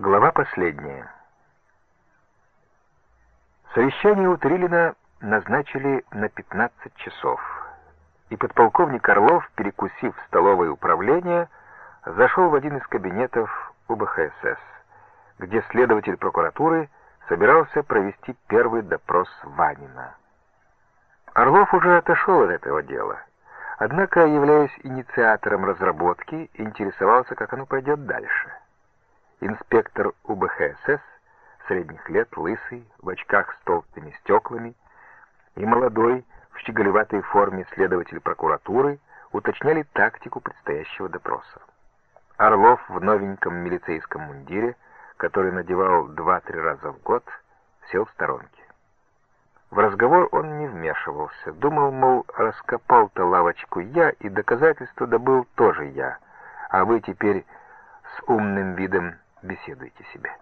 Глава последняя. Совещание у Трилина назначили на 15 часов, и подполковник Орлов, перекусив в столовое управление, зашел в один из кабинетов УБХСС, где следователь прокуратуры собирался провести первый допрос Ванина. Орлов уже отошел от этого дела, однако, являясь инициатором разработки, интересовался, как оно пойдет дальше. Инспектор УБХСС, средних лет, лысый, в очках с толстыми стеклами, и молодой, в щеголеватой форме следователь прокуратуры уточняли тактику предстоящего допроса. Орлов в новеньком милицейском мундире, который надевал два-три раза в год, сел в сторонке. В разговор он не вмешивался, думал, мол, раскопал-то лавочку я, и доказательства добыл тоже я, а вы теперь с умным видом беседуйте себе.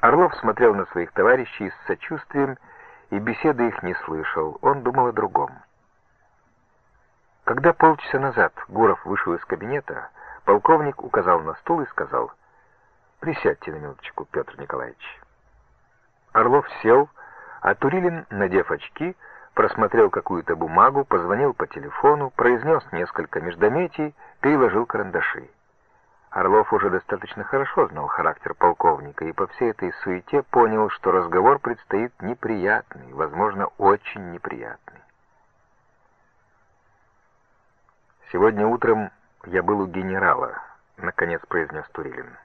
Орлов смотрел на своих товарищей с сочувствием и беседы их не слышал, он думал о другом. Когда полчаса назад Гуров вышел из кабинета, полковник указал на стул и сказал, «Присядьте на минуточку, Петр Николаевич». Орлов сел, а Турилин, надев очки, просмотрел какую-то бумагу, позвонил по телефону, произнес несколько междометий, переложил карандаши. Орлов уже достаточно хорошо знал характер полковника и по всей этой суете понял, что разговор предстоит неприятный, возможно, очень неприятный. «Сегодня утром я был у генерала», — наконец произнес Турилин.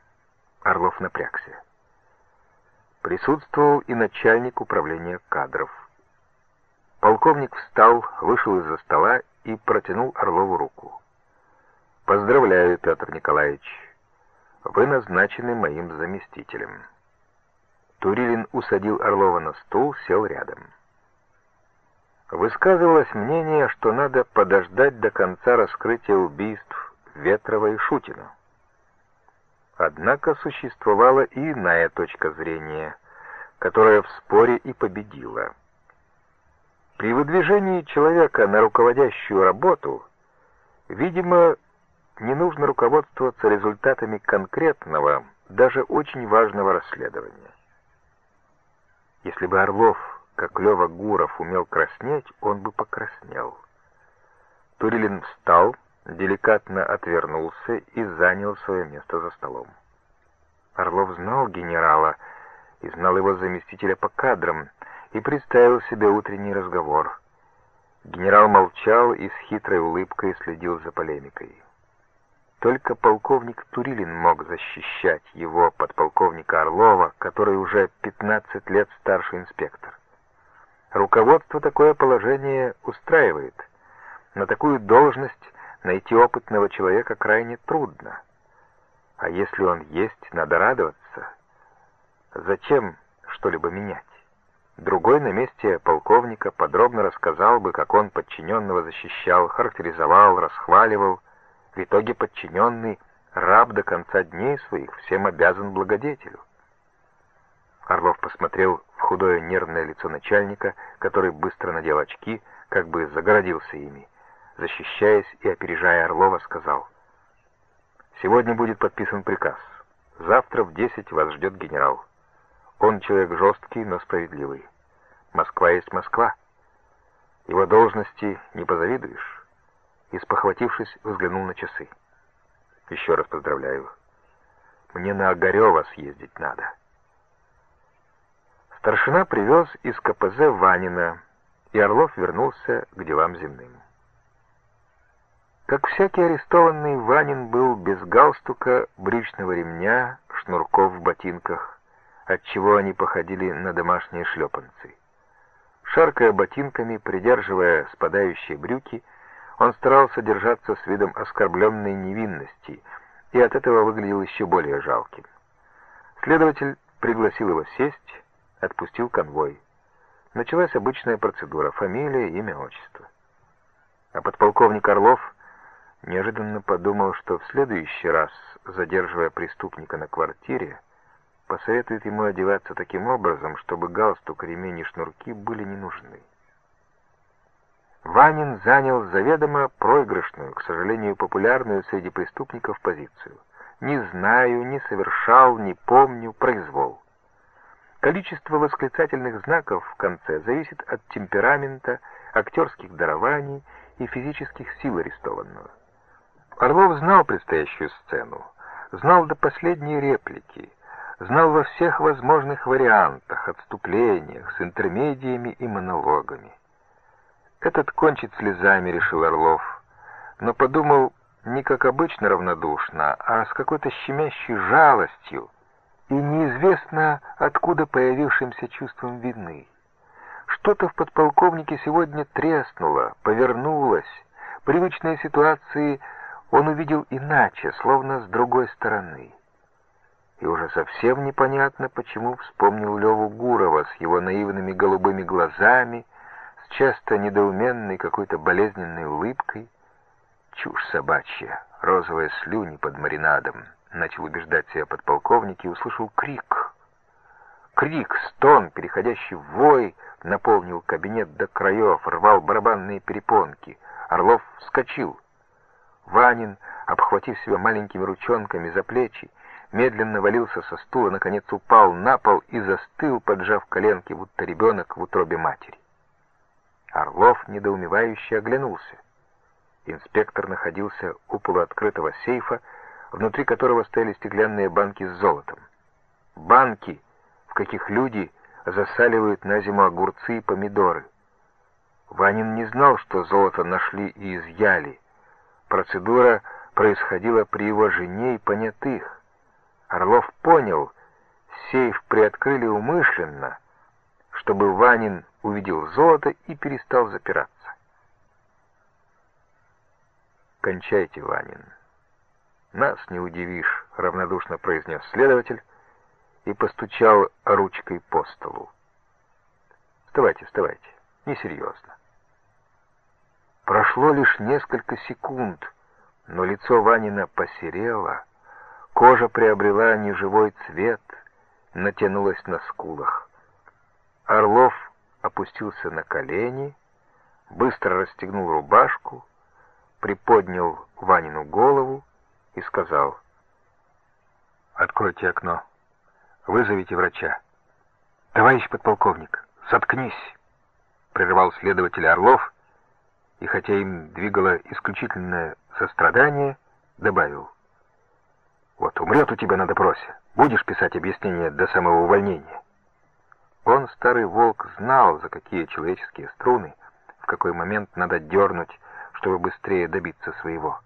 Орлов напрягся. Присутствовал и начальник управления кадров. Полковник встал, вышел из-за стола и протянул Орлову руку. Поздравляю, Петр Николаевич. Вы назначены моим заместителем. Турилин усадил Орлова на стул, сел рядом. Высказывалось мнение, что надо подождать до конца раскрытия убийств Ветрова и Шутина. Однако существовала и иная точка зрения, которая в споре и победила. При выдвижении человека на руководящую работу, видимо, не нужно руководствоваться результатами конкретного, даже очень важного расследования. Если бы Орлов, как Лева Гуров, умел краснеть, он бы покраснел. Турилин встал, деликатно отвернулся и занял свое место за столом. Орлов знал генерала и знал его заместителя по кадрам и представил себе утренний разговор. Генерал молчал и с хитрой улыбкой следил за полемикой. Только полковник Турилин мог защищать его подполковника Орлова, который уже 15 лет старший инспектор. Руководство такое положение устраивает. На такую должность найти опытного человека крайне трудно. А если он есть, надо радоваться. Зачем что-либо менять? Другой на месте полковника подробно рассказал бы, как он подчиненного защищал, характеризовал, расхваливал, в итоге подчиненный, раб до конца дней своих, всем обязан благодетелю. Орлов посмотрел в худое нервное лицо начальника, который быстро надел очки, как бы загородился ими. Защищаясь и опережая Орлова, сказал, «Сегодня будет подписан приказ. Завтра в десять вас ждет генерал. Он человек жесткий, но справедливый. Москва есть Москва. Его должности не позавидуешь и, спохватившись, взглянул на часы. «Еще раз поздравляю. Мне на Огарева съездить надо». Старшина привез из КПЗ Ванина, и Орлов вернулся к делам земным. Как всякий арестованный, Ванин был без галстука, брючного ремня, шнурков в ботинках, отчего они походили на домашние шлепанцы. Шаркая ботинками, придерживая спадающие брюки, он старался держаться с видом оскорбленной невинности и от этого выглядел еще более жалким. Следователь пригласил его сесть, отпустил конвой. Началась обычная процедура — фамилия, имя, отчество. А подполковник Орлов неожиданно подумал, что в следующий раз, задерживая преступника на квартире, посоветует ему одеваться таким образом, чтобы галстук, ремень и шнурки были не нужны. Ванин занял заведомо проигрышную, к сожалению, популярную среди преступников позицию. «не знаю», «не совершал», «не помню», «произвол». Количество восклицательных знаков в конце зависит от темперамента, актерских дарований и физических сил арестованного. Орлов знал предстоящую сцену, знал до последней реплики, знал во всех возможных вариантах, отступлениях, с интермедиями и монологами. Этот кончит слезами, решил Орлов, но подумал не как обычно равнодушно, а с какой-то щемящей жалостью и неизвестно откуда появившимся чувством вины. Что-то в подполковнике сегодня треснуло, повернулось. Привычные ситуации он увидел иначе, словно с другой стороны. И уже совсем непонятно, почему вспомнил Леву Гурова с его наивными голубыми глазами, часто недоуменной какой-то болезненной улыбкой. Чушь собачья, розовые слюни под маринадом. Начал убеждать себя подполковник и услышал крик. Крик, стон, переходящий в вой, наполнил кабинет до краев, рвал барабанные перепонки. Орлов вскочил. Ванин, обхватив себя маленькими ручонками за плечи, медленно валился со стула, наконец упал на пол и застыл, поджав коленки, будто ребенок в утробе матери. Орлов недоумевающе оглянулся. Инспектор находился у полуоткрытого сейфа, внутри которого стояли стеклянные банки с золотом. Банки, в каких люди засаливают на зиму огурцы и помидоры. Ванин не знал, что золото нашли и изъяли. Процедура происходила при его жене и понятых. Орлов понял, сейф приоткрыли умышленно, чтобы Ванин увидел золото и перестал запираться. «Кончайте, Ванин. Нас не удивишь», — равнодушно произнес следователь и постучал ручкой по столу. «Вставайте, вставайте. Несерьезно». Прошло лишь несколько секунд, но лицо Ванина посерело, Кожа приобрела неживой цвет, натянулась на скулах. Орлов опустился на колени, быстро расстегнул рубашку, приподнял Ванину голову и сказал, «Откройте окно, вызовите врача». «Товарищ подполковник, заткнись!» — прерывал следователь Орлов, и хотя им двигало исключительное сострадание, добавил, вот умрет у тебя на допросе. Будешь писать объяснение до самого увольнения. Он, старый волк, знал, за какие человеческие струны, в какой момент надо дернуть, чтобы быстрее добиться своего.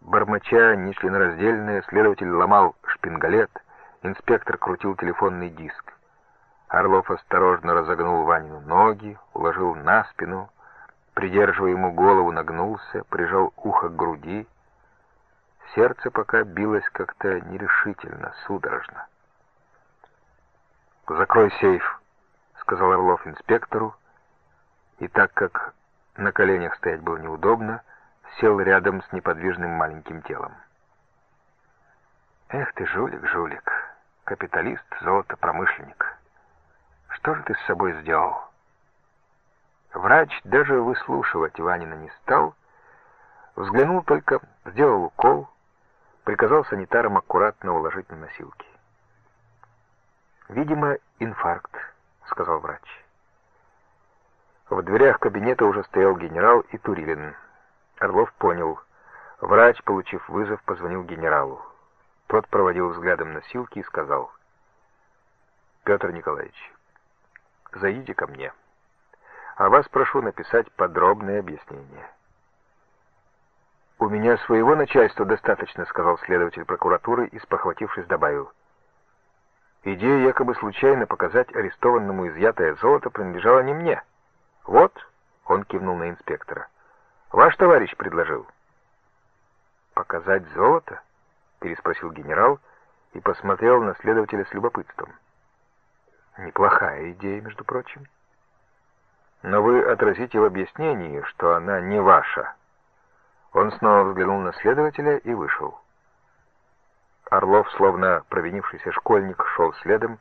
Бормоча нечленораздельное, следователь ломал шпингалет, инспектор крутил телефонный диск. Орлов осторожно разогнул Ванину ноги, уложил на спину, придерживая ему голову, нагнулся, прижал ухо к груди, Сердце пока билось как-то нерешительно, судорожно. «Закрой сейф», — сказал Орлов инспектору, и так как на коленях стоять было неудобно, сел рядом с неподвижным маленьким телом. «Эх ты, жулик, жулик, капиталист, золотопромышленник, что же ты с собой сделал?» Врач даже выслушивать Ванина не стал, взглянул только, сделал укол, приказал санитарам аккуратно уложить на носилки. «Видимо, инфаркт», — сказал врач. В дверях кабинета уже стоял генерал и Турилин. Орлов понял. Врач, получив вызов, позвонил генералу. Тот проводил взглядом носилки и сказал, «Петр Николаевич, зайдите ко мне, а вас прошу написать подробное объяснение». «У меня своего начальства достаточно», — сказал следователь прокуратуры и, спохватившись, добавил. «Идея якобы случайно показать арестованному изъятое золото принадлежала не мне. Вот», — он кивнул на инспектора, — «ваш товарищ предложил». «Показать золото?» — переспросил генерал и посмотрел на следователя с любопытством. «Неплохая идея, между прочим. Но вы отразите в объяснении, что она не ваша». Он снова взглянул на следователя и вышел. Орлов, словно провинившийся школьник, шел следом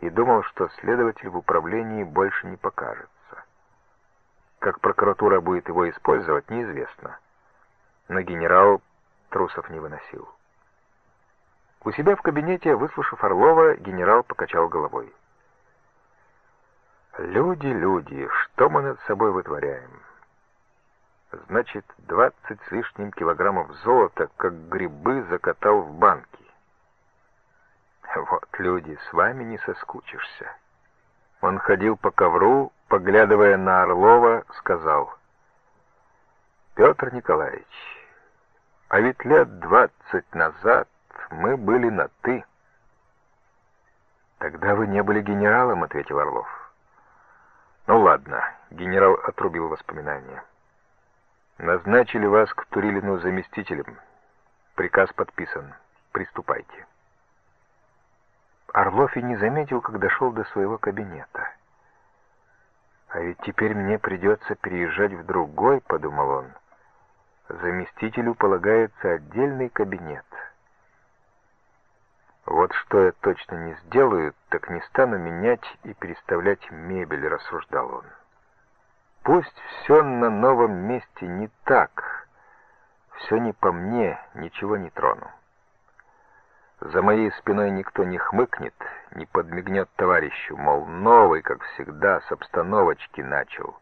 и думал, что следователь в управлении больше не покажется. Как прокуратура будет его использовать, неизвестно. Но генерал трусов не выносил. У себя в кабинете, выслушав Орлова, генерал покачал головой. «Люди, люди, что мы над собой вытворяем? Значит, двадцать с лишним килограммов золота, как грибы, закатал в банки. Вот, люди, с вами не соскучишься». Он ходил по ковру, поглядывая на Орлова, сказал, «Петр Николаевич, а ведь лет двадцать назад мы были на «ты». «Тогда вы не были генералом», — ответил Орлов. «Ну ладно», — генерал отрубил воспоминания. «Назначили вас к Турилину заместителем. Приказ подписан. Приступайте». Орлов и не заметил, как дошел до своего кабинета. «А ведь теперь мне придется переезжать в другой», — подумал он. «Заместителю полагается отдельный кабинет». Вот что я точно не сделаю, так не стану менять и переставлять мебель, рассуждал он. Пусть все на новом месте не так, все не по мне, ничего не трону. За моей спиной никто не хмыкнет, не подмигнет товарищу, мол, новый, как всегда, с обстановочки начал,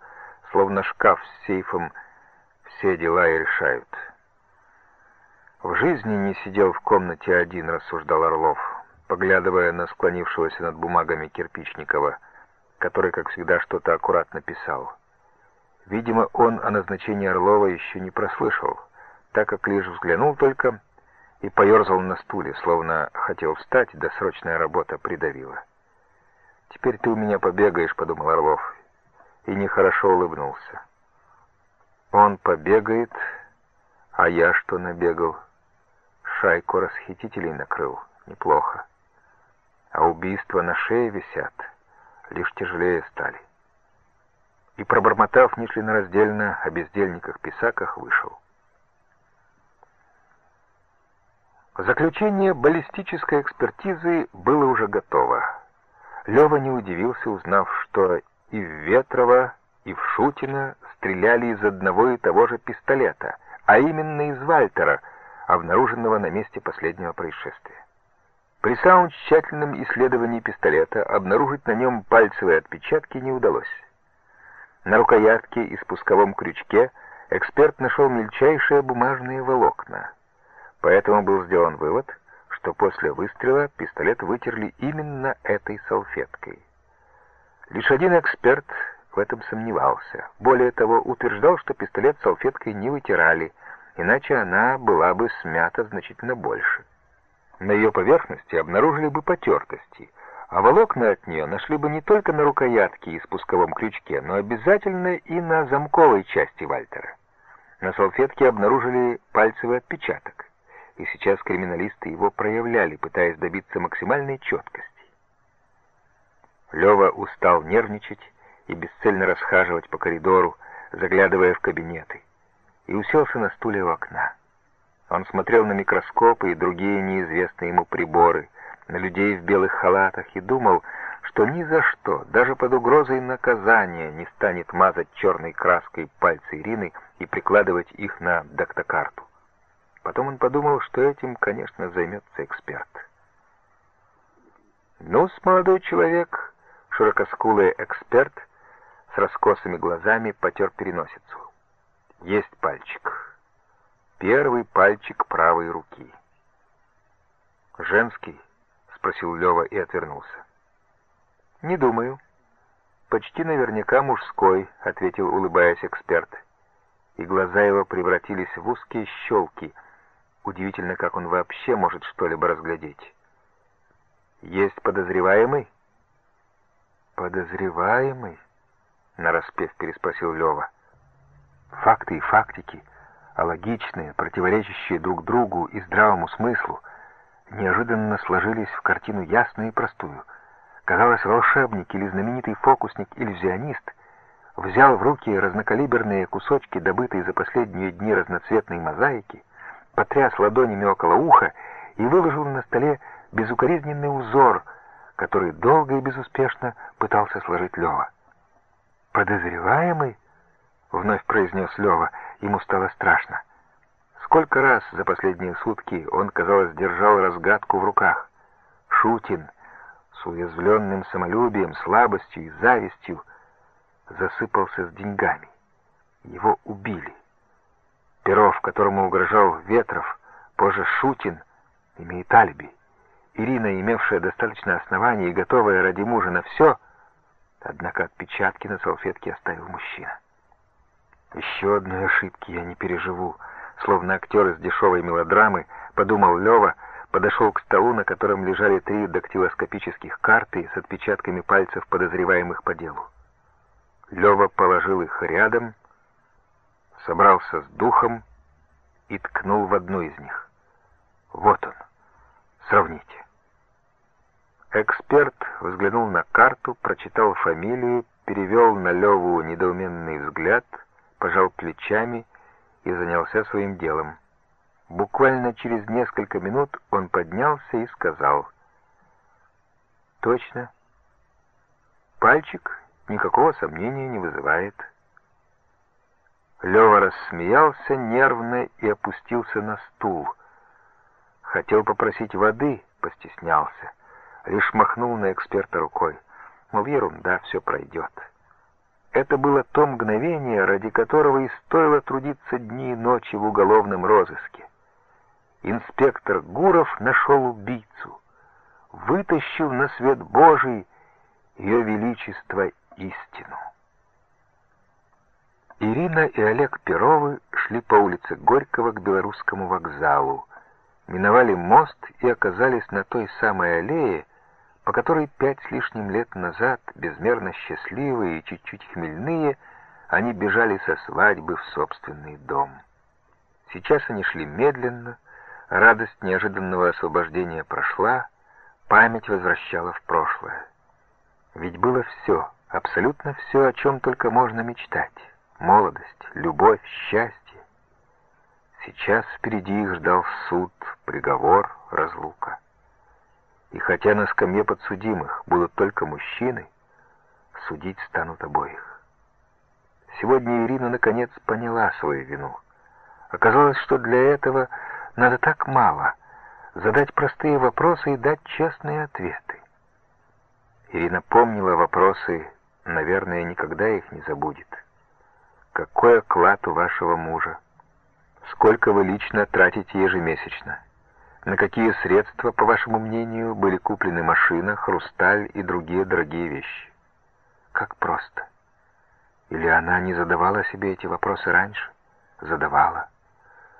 словно шкаф с сейфом все дела и решают. В жизни не сидел в комнате один, рассуждал Орлов, поглядывая на склонившегося над бумагами Кирпичникова, который, как всегда, что-то аккуратно писал. Видимо, он о назначении Орлова еще не прослышал, так как лишь взглянул только и поерзал на стуле, словно хотел встать, да срочная работа придавила. «Теперь ты у меня побегаешь», — подумал Орлов, и нехорошо улыбнулся. «Он побегает, а я что набегал?» шайку расхитителей накрыл. Неплохо. А убийства на шее висят. Лишь тяжелее стали. И, пробормотав нечленораздельно о бездельниках-писаках, вышел. Заключение баллистической экспертизы было уже готово. Лева не удивился, узнав, что и в Ветрово, и в Шутино стреляли из одного и того же пистолета, а именно из Вальтера — обнаруженного на месте последнего происшествия. При самом тщательном исследовании пистолета обнаружить на нем пальцевые отпечатки не удалось. На рукоятке и спусковом крючке эксперт нашел мельчайшие бумажные волокна. Поэтому был сделан вывод, что после выстрела пистолет вытерли именно этой салфеткой. Лишь один эксперт в этом сомневался. Более того, утверждал, что пистолет салфеткой не вытирали, иначе она была бы смята значительно больше. На ее поверхности обнаружили бы потертости, а волокна от нее нашли бы не только на рукоятке и спусковом крючке, но обязательно и на замковой части Вальтера. На салфетке обнаружили пальцевый отпечаток, и сейчас криминалисты его проявляли, пытаясь добиться максимальной четкости. Лева устал нервничать и бесцельно расхаживать по коридору, заглядывая в кабинеты и уселся на стуле у окна. Он смотрел на микроскопы и другие неизвестные ему приборы, на людей в белых халатах и думал, что ни за что, даже под угрозой наказания, не станет мазать черной краской пальцы Ирины и прикладывать их на дактокарту. Потом он подумал, что этим, конечно, займется эксперт. «Ну-с, молодой человек», — широкоскулый эксперт с раскосыми глазами потер переносицу. Есть пальчик. Первый пальчик правой руки. «Женский?» — спросил Лева и отвернулся. «Не думаю. Почти наверняка мужской», — ответил, улыбаясь эксперт. И глаза его превратились в узкие щелки. Удивительно, как он вообще может что-либо разглядеть. «Есть подозреваемый?» «Подозреваемый?» — нараспев переспросил Лева. Факты и фактики, а логичные, противоречащие друг другу и здравому смыслу, неожиданно сложились в картину ясную и простую. Казалось, волшебник или знаменитый фокусник-иллюзионист взял в руки разнокалиберные кусочки, добытые за последние дни разноцветной мозаики, потряс ладонями около уха и выложил на столе безукоризненный узор, который долго и безуспешно пытался сложить Лева. Подозреваемый — вновь произнес Лева. Ему стало страшно. Сколько раз за последние сутки он, казалось, держал разгадку в руках. Шутин с уязвленным самолюбием, слабостью и завистью засыпался с деньгами. Его убили. Перов, которому угрожал Ветров, позже Шутин, имеет алиби. Ирина, имевшая достаточно оснований и готовая ради мужа на все, однако отпечатки на салфетке оставил мужчина. Еще одной ошибки я не переживу, словно актер из дешевой мелодрамы, подумал Лева, подошел к столу, на котором лежали три дактилоскопических карты с отпечатками пальцев подозреваемых по делу. Лева положил их рядом, собрался с духом и ткнул в одну из них. Вот он. Сравните. Эксперт взглянул на карту, прочитал фамилию, перевел на Леву недоуменный взгляд, пожал плечами и занялся своим делом. Буквально через несколько минут он поднялся и сказал. «Точно. Пальчик никакого сомнения не вызывает». Лева рассмеялся нервно и опустился на стул. Хотел попросить воды, постеснялся. Лишь махнул на эксперта рукой. Мол, ерунда, все пройдет. Это было то мгновение, ради которого и стоило трудиться дни и ночи в уголовном розыске. Инспектор Гуров нашел убийцу, вытащил на свет Божий ее величество истину. Ирина и Олег Перовы шли по улице Горького к Белорусскому вокзалу, миновали мост и оказались на той самой аллее, по которой пять с лишним лет назад, безмерно счастливые и чуть-чуть хмельные, они бежали со свадьбы в собственный дом. Сейчас они шли медленно, радость неожиданного освобождения прошла, память возвращала в прошлое. Ведь было все, абсолютно все, о чем только можно мечтать. Молодость, любовь, счастье. Сейчас впереди их ждал суд, приговор, разлука. И хотя на скамье подсудимых будут только мужчины, судить станут обоих. Сегодня Ирина наконец поняла свою вину. Оказалось, что для этого надо так мало — задать простые вопросы и дать честные ответы. Ирина помнила вопросы, наверное, никогда их не забудет. Какой оклад у вашего мужа? Сколько вы лично тратите ежемесячно? На какие средства, по вашему мнению, были куплены машина, хрусталь и другие дорогие вещи? Как просто. Или она не задавала себе эти вопросы раньше? Задавала.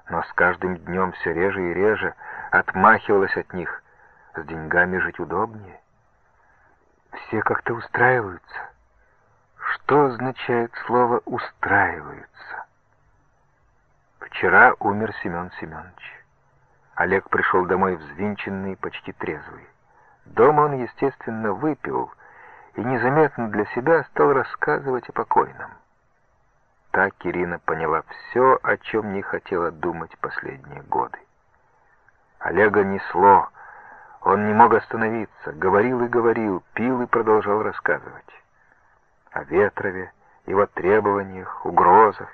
Но с каждым днем все реже и реже отмахивалась от них. С деньгами жить удобнее. Все как-то устраиваются. Что означает слово «устраиваются»? Вчера умер Семен Семенович. Олег пришел домой взвинченный, почти трезвый. Дома он, естественно, выпил и незаметно для себя стал рассказывать о покойном. Так Ирина поняла все, о чем не хотела думать последние годы. Олега несло, он не мог остановиться, говорил и говорил, пил и продолжал рассказывать. О Ветрове, его требованиях, угрозах.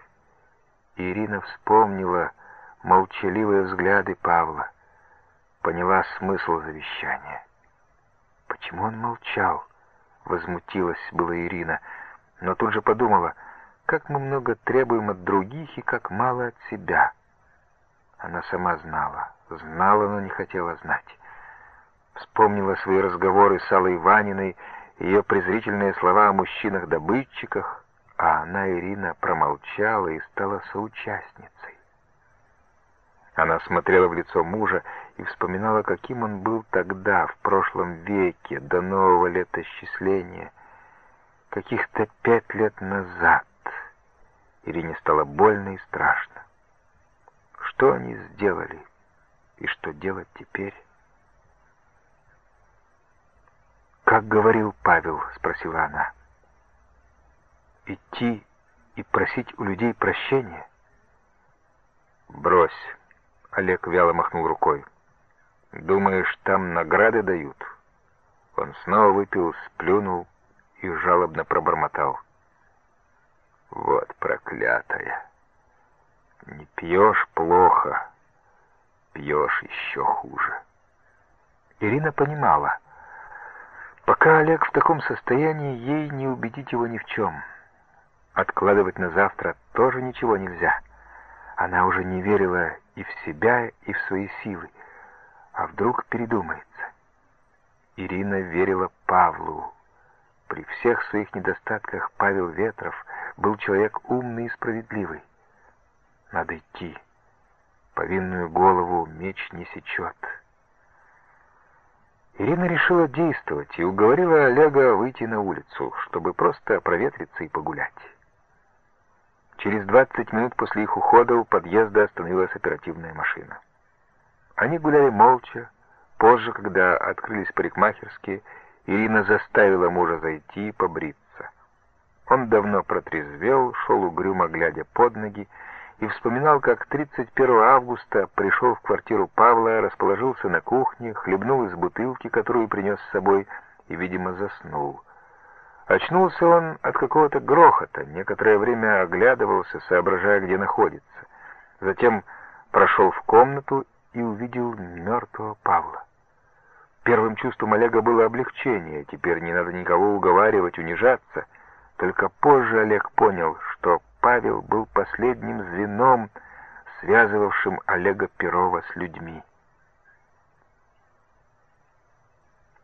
Ирина вспомнила, молчаливые взгляды Павла. Поняла смысл завещания. Почему он молчал? Возмутилась была Ирина, но тут же подумала, как мы много требуем от других и как мало от себя. Она сама знала, знала, но не хотела знать. Вспомнила свои разговоры с Аллой Ваниной, ее презрительные слова о мужчинах-добытчиках, а она, Ирина, промолчала и стала соучастницей. Она смотрела в лицо мужа и вспоминала, каким он был тогда, в прошлом веке, до нового летосчисления, каких-то пять лет назад. Ирине стало больно и страшно. Что они сделали и что делать теперь? «Как говорил Павел?» — спросила она. «Идти и просить у людей прощения?» «Брось!» Олег вяло махнул рукой. «Думаешь, там награды дают?» Он снова выпил, сплюнул и жалобно пробормотал. «Вот проклятая! Не пьешь плохо, пьешь еще хуже. Ирина понимала, пока Олег в таком состоянии, ей не убедить его ни в чем. Откладывать на завтра тоже ничего нельзя. Она уже не верила и в себя, и в свои силы. А вдруг передумается? Ирина верила Павлу. При всех своих недостатках Павел Ветров был человек умный и справедливый. Надо идти. Повинную голову меч не сечет. Ирина решила действовать и уговорила Олега выйти на улицу, чтобы просто проветриться и погулять. Через 20 минут после их ухода у подъезда остановилась оперативная машина. Они гуляли молча. Позже, когда открылись парикмахерские, Ирина заставила мужа зайти и побриться. Он давно протрезвел, шел угрюмо, глядя под ноги, и вспоминал, как 31 августа пришел в квартиру Павла, расположился на кухне, хлебнул из бутылки, которую принес с собой, и, видимо, заснул. Очнулся он от какого-то грохота, некоторое время оглядывался, соображая, где находится. Затем прошел в комнату и увидел мертвого Павла. Первым чувством Олега было облегчение, теперь не надо никого уговаривать, унижаться. Только позже Олег понял, что Павел был последним звеном, связывавшим Олега Перова с людьми.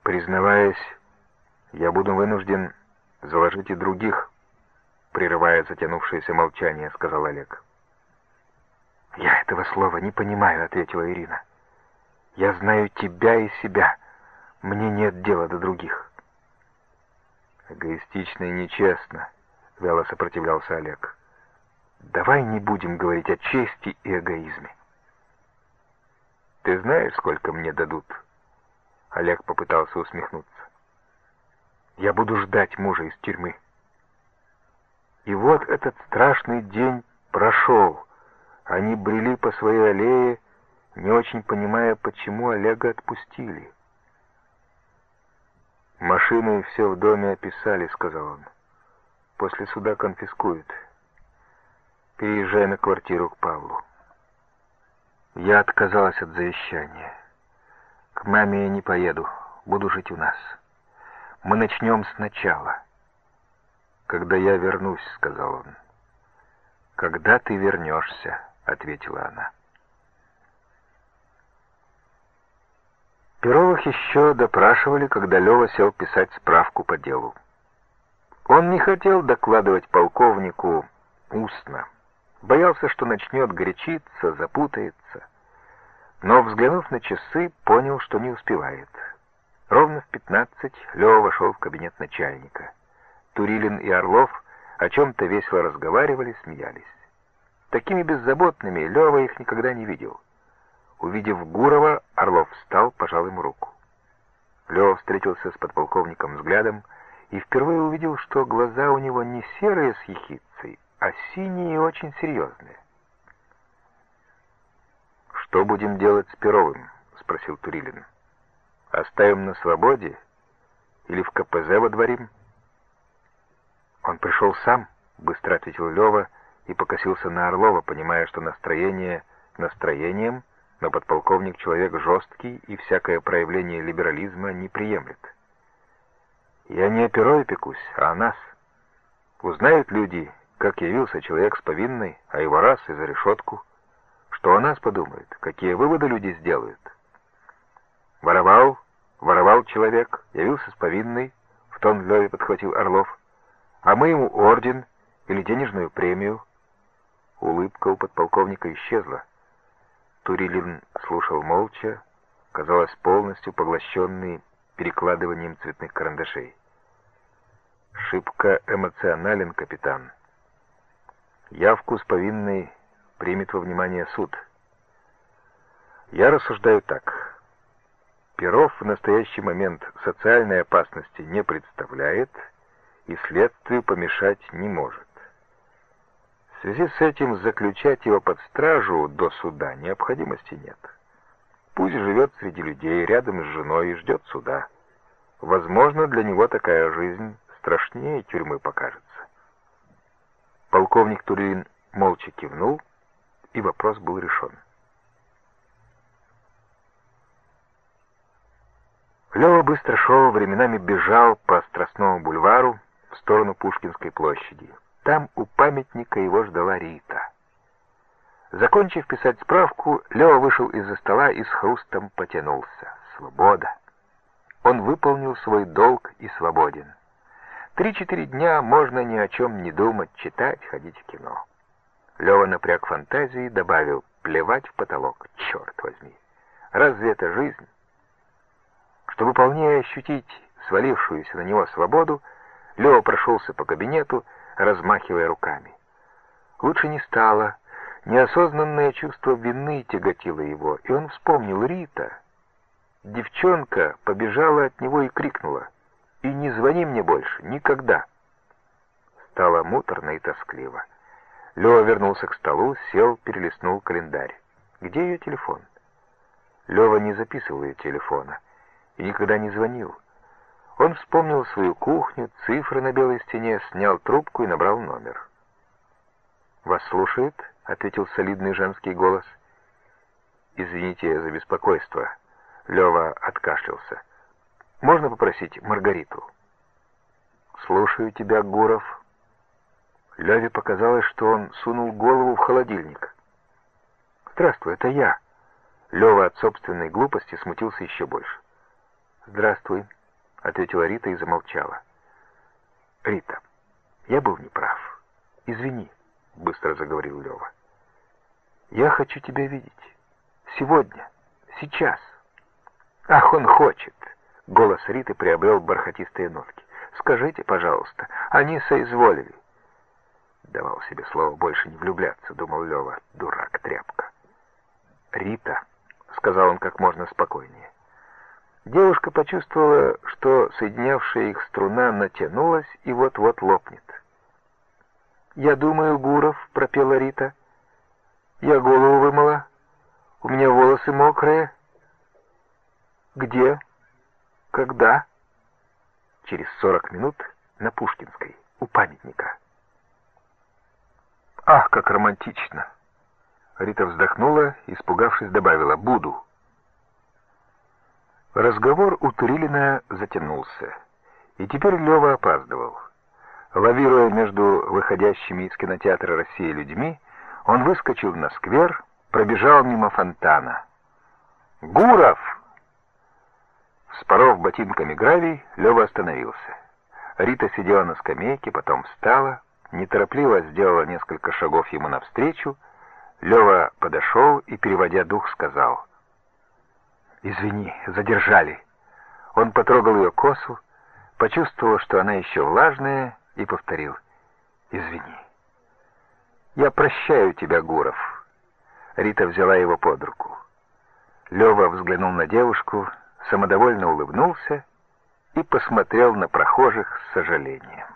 Признаваясь, я буду вынужден заложить и других, прерывая затянувшееся молчание, сказал Олег. «Я этого слова не понимаю», — ответила Ирина. «Я знаю тебя и себя. Мне нет дела до других». «Эгоистично и нечестно», — вяло сопротивлялся Олег. Давай не будем говорить о чести и эгоизме. Ты знаешь, сколько мне дадут? Олег попытался усмехнуться. Я буду ждать мужа из тюрьмы. И вот этот страшный день прошел. Они брели по своей аллее, не очень понимая, почему Олега отпустили. «Машины и все в доме описали», — сказал он. «После суда конфискуют переезжая на квартиру к Павлу. Я отказалась от завещания. К маме я не поеду, буду жить у нас. Мы начнем сначала. Когда я вернусь, сказал он. Когда ты вернешься, ответила она. Перовых еще допрашивали, когда Лева сел писать справку по делу. Он не хотел докладывать полковнику устно. Боялся, что начнет горячиться, запутается. Но, взглянув на часы, понял, что не успевает. Ровно в пятнадцать Лева вошел в кабинет начальника. Турилин и Орлов о чем-то весело разговаривали, смеялись. Такими беззаботными Лева их никогда не видел. Увидев Гурова, Орлов встал, пожал ему руку. Лева встретился с подполковником взглядом и впервые увидел, что глаза у него не серые с ехидцей, а синие очень серьезные. «Что будем делать с Перовым?» — спросил Турилин. «Оставим на свободе или в КПЗ водворим?» «Он пришел сам», — быстро ответил Лева и покосился на Орлова, понимая, что настроение настроением, но подполковник человек жесткий и всякое проявление либерализма не приемлет. «Я не о Перове пекусь, а о нас. Узнают люди, как явился человек с повинной, а его раз и за решетку. Что о нас подумают? Какие выводы люди сделают? Воровал, воровал человек, явился с повинной, в тон Леве подхватил Орлов. А мы ему орден или денежную премию. Улыбка у подполковника исчезла. Турилин слушал молча, казалось, полностью поглощенный перекладыванием цветных карандашей. «Шибко эмоционален, капитан», Явку с повинной примет во внимание суд. Я рассуждаю так. Перов в настоящий момент социальной опасности не представляет и следствию помешать не может. В связи с этим заключать его под стражу до суда необходимости нет. Пусть живет среди людей, рядом с женой и ждет суда. Возможно, для него такая жизнь страшнее тюрьмы покажется. Полковник Турин молча кивнул и вопрос был решен. Лева быстро шел, временами бежал по Страстному бульвару в сторону Пушкинской площади. Там у памятника его ждала Рита. Закончив писать справку, Лева вышел из-за стола и с хрустом потянулся. Свобода. Он выполнил свой долг и свободен. Три-четыре дня можно ни о чем не думать, читать, ходить в кино. Лева напряг фантазии и добавил «плевать в потолок, черт возьми». Разве это жизнь? Чтобы полнее ощутить свалившуюся на него свободу, Лева прошелся по кабинету, размахивая руками. Лучше не стало. Неосознанное чувство вины тяготило его, и он вспомнил Рита. Девчонка побежала от него и крикнула «И не звони мне больше, никогда!» Стало муторно и тоскливо. Лева вернулся к столу, сел, перелистнул календарь. Где ее телефон? Лева не записывал ее телефона и никогда не звонил. Он вспомнил свою кухню, цифры на белой стене, снял трубку и набрал номер. «Вас слушает?» — ответил солидный женский голос. «Извините за беспокойство». Лева откашлялся. «Можно попросить Маргариту?» «Слушаю тебя, Гуров». Леве показалось, что он сунул голову в холодильник. «Здравствуй, это я». Лева от собственной глупости смутился еще больше. «Здравствуй», — ответила Рита и замолчала. «Рита, я был неправ. Извини», — быстро заговорил Лева. «Я хочу тебя видеть. Сегодня. Сейчас». «Ах, он хочет!» — голос Риты приобрел бархатистые нотки. «Скажите, пожалуйста, они соизволили». Давал себе слово больше не влюбляться, думал Лева, дурак-тряпка. «Рита», — сказал он как можно спокойнее. Девушка почувствовала, что соединявшая их струна натянулась и вот-вот лопнет. «Я думаю, Гуров», — пропела Рита. «Я голову вымыла. У меня волосы мокрые». «Где? Когда?» «Через сорок минут на Пушкинской, у памятника». «Ах, как романтично!» Рита вздохнула, испугавшись, добавила «Буду». Разговор у Турилина затянулся, и теперь Лева опаздывал. Лавируя между выходящими из кинотеатра России людьми, он выскочил на сквер, пробежал мимо фонтана. «Гуров!» Споров ботинками гравий, Лева остановился. Рита сидела на скамейке, потом встала, неторопливо сделала несколько шагов ему навстречу. Лева подошел и, переводя дух, сказал — «Извини, задержали». Он потрогал ее косу, почувствовал, что она еще влажная, и повторил «Извини». «Я прощаю тебя, Гуров». Рита взяла его под руку. Лева взглянул на девушку, самодовольно улыбнулся и посмотрел на прохожих с сожалением.